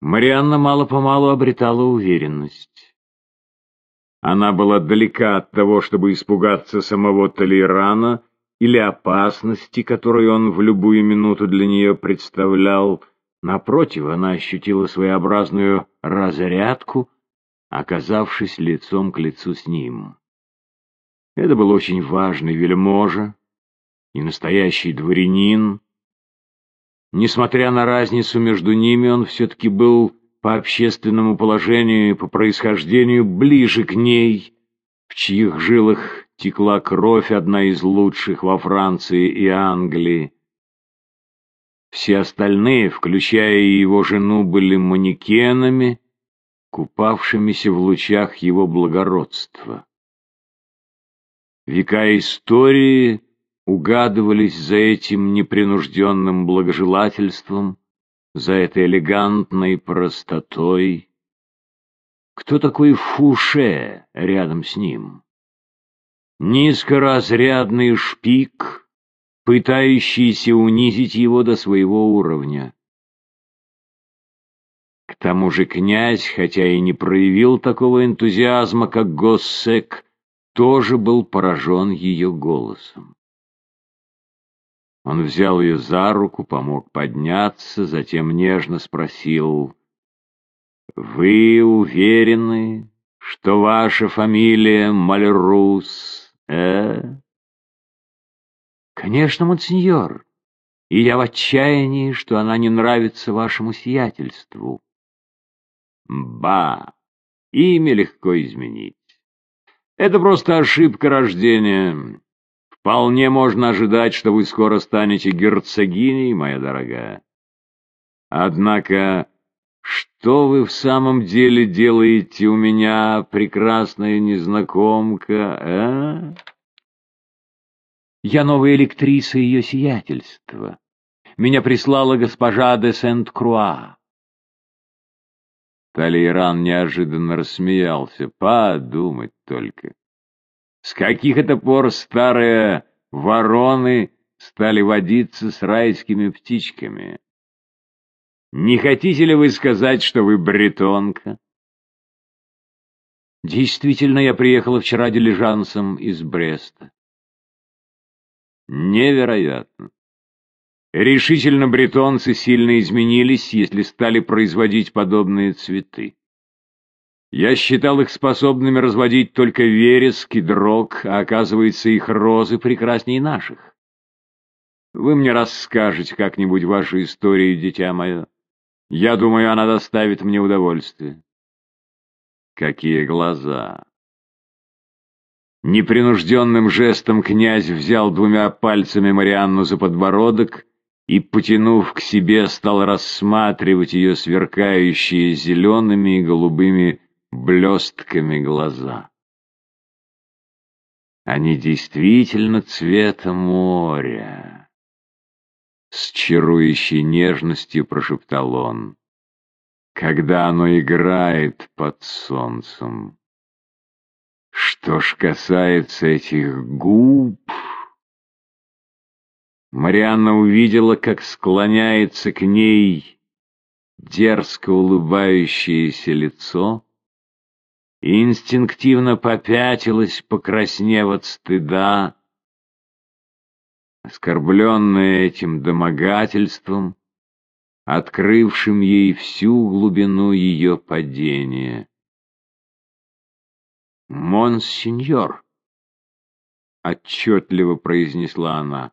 Марианна мало-помалу обретала уверенность. Она была далека от того, чтобы испугаться самого Толерана или опасности, которую он в любую минуту для нее представлял. Напротив, она ощутила своеобразную разрядку, оказавшись лицом к лицу с ним. Это был очень важный вельможа и настоящий дворянин. Несмотря на разницу между ними, он все-таки был по общественному положению и по происхождению ближе к ней, в чьих жилах текла кровь одна из лучших во Франции и Англии. Все остальные, включая и его жену, были манекенами, купавшимися в лучах его благородства. Века истории угадывались за этим непринужденным благожелательством, за этой элегантной простотой. Кто такой Фуше рядом с ним? Низкоразрядный шпик, пытающийся унизить его до своего уровня. К тому же князь, хотя и не проявил такого энтузиазма, как Госсек, тоже был поражен ее голосом. Он взял ее за руку, помог подняться, затем нежно спросил, «Вы уверены, что ваша фамилия Мальрус, э?» «Конечно, монсеньор, и я в отчаянии, что она не нравится вашему сиятельству». «Ба! Имя легко изменить. Это просто ошибка рождения». Вполне можно ожидать, что вы скоро станете герцогиней, моя дорогая. Однако, что вы в самом деле делаете у меня, прекрасная незнакомка, а? Я новая электриса ее сиятельства. Меня прислала госпожа де Сент-Круа. Талейран неожиданно рассмеялся. Подумать только. С каких это пор старые вороны стали водиться с райскими птичками? Не хотите ли вы сказать, что вы бретонка? Действительно, я приехала вчера дилижансом из Бреста. Невероятно. Решительно бретонцы сильно изменились, если стали производить подобные цветы. Я считал их способными разводить только вереск и дрог, а оказывается, их розы прекрасней наших. Вы мне расскажете как-нибудь вашу историю, дитя мое. Я думаю, она доставит мне удовольствие. Какие глаза! Непринужденным жестом князь взял двумя пальцами Марианну за подбородок и, потянув к себе, стал рассматривать ее сверкающие зелеными и голубыми блестками глаза. Они действительно цвета моря. С чарующей нежностью прошептал он, когда оно играет под солнцем. Что ж касается этих губ... Марианна увидела, как склоняется к ней дерзко улыбающееся лицо, инстинктивно попятилась, покраснев от стыда, оскорбленная этим домогательством, открывшим ей всю глубину ее падения. «Монсеньор», — отчетливо произнесла она,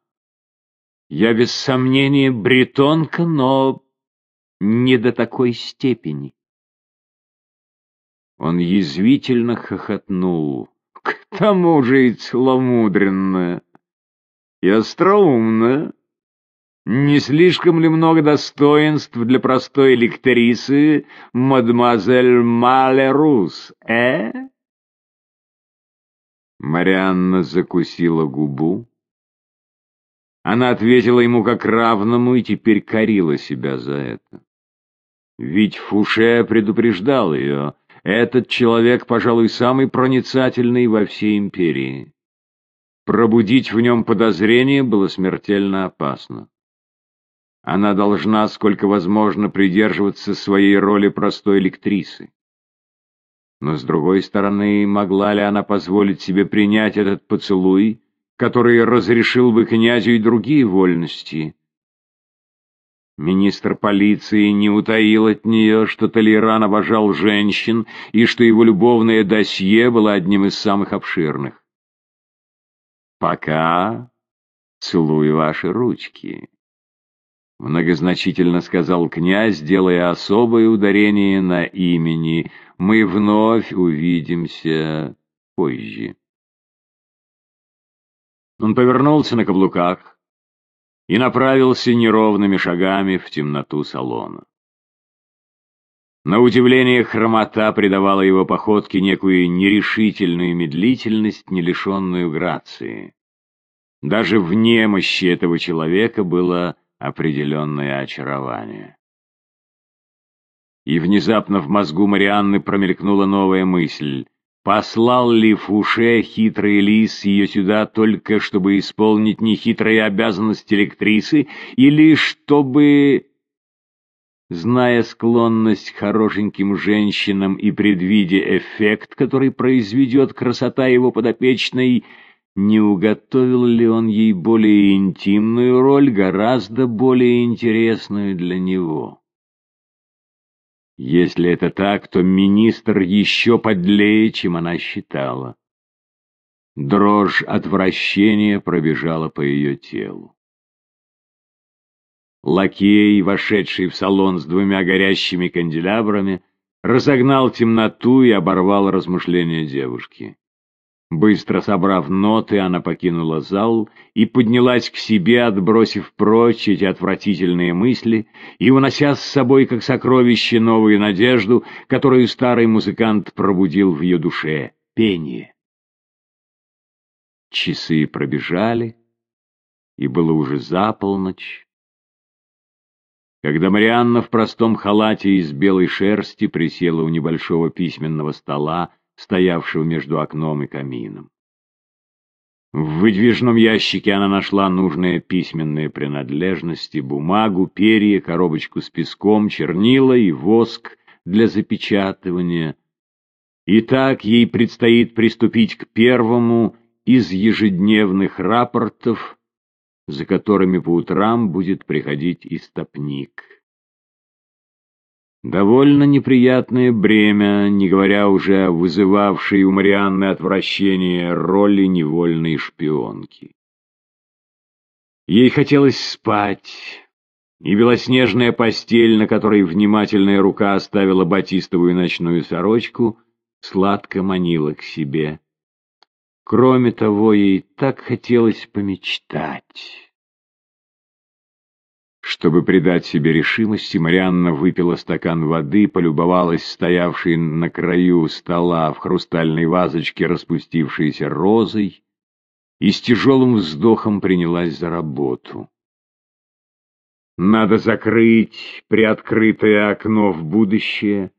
— «я без сомнения бретонка, но не до такой степени». Он язвительно хохотнул. К тому же и целомудренная, и остроумная. Не слишком ли много достоинств для простой электрисы, мадемуазель Малерус, э? Марианна закусила губу. Она ответила ему как равному и теперь корила себя за это. Ведь Фуше предупреждал ее, этот человек, пожалуй, самый проницательный во всей империи. Пробудить в нем подозрение было смертельно опасно. она должна, сколько возможно, придерживаться своей роли простой лектрисы. Но, с другой стороны, могла ли она позволить себе принять этот поцелуй, который разрешил бы князю и другие вольности? Министр полиции не утаил от нее, что Толеран обожал женщин и что его любовное досье было одним из самых обширных. «Пока целую ваши ручки», — многозначительно сказал князь, делая особое ударение на имени. «Мы вновь увидимся позже». Он повернулся на каблуках и направился неровными шагами в темноту салона. На удивление хромота придавала его походке некую нерешительную медлительность, не лишенную грации. Даже в немощи этого человека было определенное очарование. И внезапно в мозгу Марианны промелькнула новая мысль. Послал ли Фуше хитрый лис ее сюда только чтобы исполнить нехитрые обязанности электрисы, или чтобы, зная склонность к хорошеньким женщинам и предвидя эффект, который произведет красота его подопечной, не уготовил ли он ей более интимную роль, гораздо более интересную для него? Если это так, то министр еще подлее, чем она считала. Дрожь отвращения пробежала по ее телу. Лакей, вошедший в салон с двумя горящими канделябрами, разогнал темноту и оборвал размышления девушки. Быстро собрав ноты, она покинула зал и поднялась к себе, отбросив прочь эти отвратительные мысли и унося с собой как сокровище новую надежду, которую старый музыкант пробудил в ее душе — пение. Часы пробежали, и было уже за полночь. Когда Марианна в простом халате из белой шерсти присела у небольшого письменного стола, стоявшего между окном и камином. В выдвижном ящике она нашла нужные письменные принадлежности, бумагу, перья, коробочку с песком, чернила и воск для запечатывания. И так ей предстоит приступить к первому из ежедневных рапортов, за которыми по утрам будет приходить истопник. Довольно неприятное бремя, не говоря уже о вызывавшей у Марианны отвращение роли невольной шпионки. Ей хотелось спать, и белоснежная постель, на которой внимательная рука оставила батистовую ночную сорочку, сладко манила к себе. Кроме того, ей так хотелось помечтать. Чтобы придать себе решимости, Марианна выпила стакан воды, полюбовалась стоявшей на краю стола в хрустальной вазочке распустившейся розой и с тяжелым вздохом принялась за работу. Надо закрыть приоткрытое окно в будущее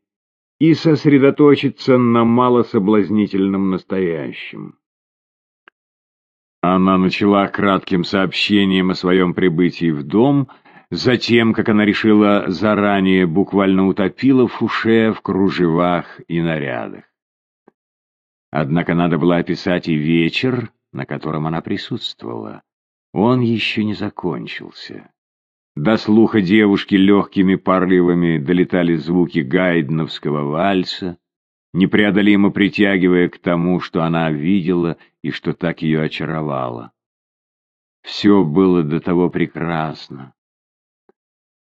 и сосредоточиться на малособлазнительном настоящем. Она начала кратким сообщением о своем прибытии в дом — Затем, как она решила заранее, буквально утопила Фуше в кружевах и нарядах. Однако надо было описать и вечер, на котором она присутствовала. Он еще не закончился. До слуха девушки легкими порывами долетали звуки гайдновского вальса, непреодолимо притягивая к тому, что она видела и что так ее очаровало. Все было до того прекрасно.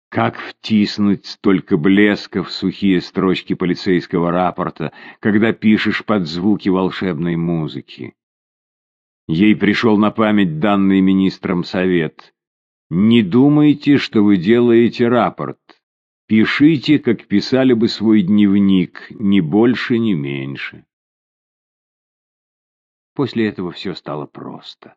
Как втиснуть столько блеска в сухие строчки полицейского рапорта, когда пишешь под звуки волшебной музыки? Ей пришел на память данный министром совет. Не думайте, что вы делаете рапорт. Пишите, как писали бы свой дневник, ни больше, ни меньше. После этого все стало просто.